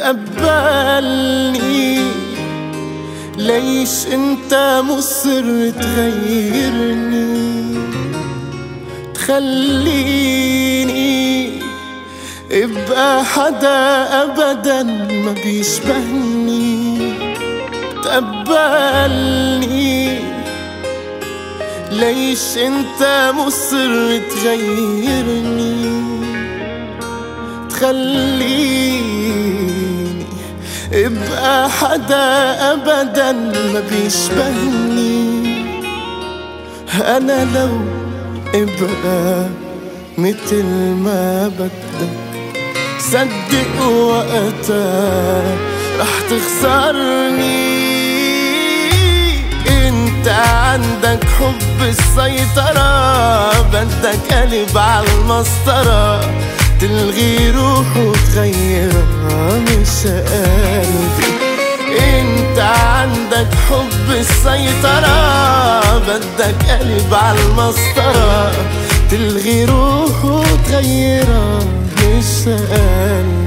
تقبلني. ليش انت مصر تغيرني؟ تخليني ابقى حدا ابدا ما بيشبهني. تقبلني. ليش انت مصر تغيرني؟ تخليني ابقى حدا ابدا ما بيشبهني. أنا لو ابقى مثل ما بدك صدق وقتها رح تخسرني. إنت عندك حب السيطرة بدك قلب عالمسطرة تلغي روح وتغيرها مش قلبي السيطرة. بدك قلب عالمسطرة تلغي روح وتغيرها مش قلبي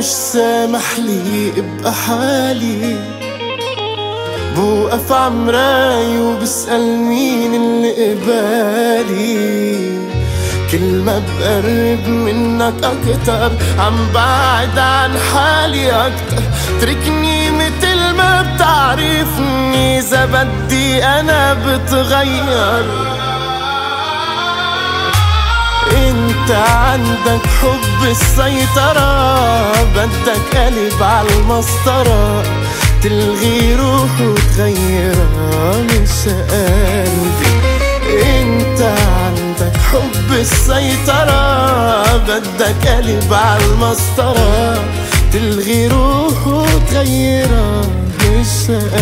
مش سامح لي ابقى حالي. بوقف عمراي وبسأل مين اللي قبالي. كل ما بقرب منك أكتر عم بعد عن حالي أكتر. تركني متل ما بتعرفني إذا بدي أنا بتغير. عندك حب السيطرة بدك قلب عالمسطرة تلغي روح وتغيرها مش قلبي. انت عندك حب السيطرة بدك قلب عالمسطرة تلغي روح وتغيرها مش قلبي.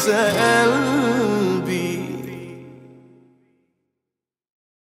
sel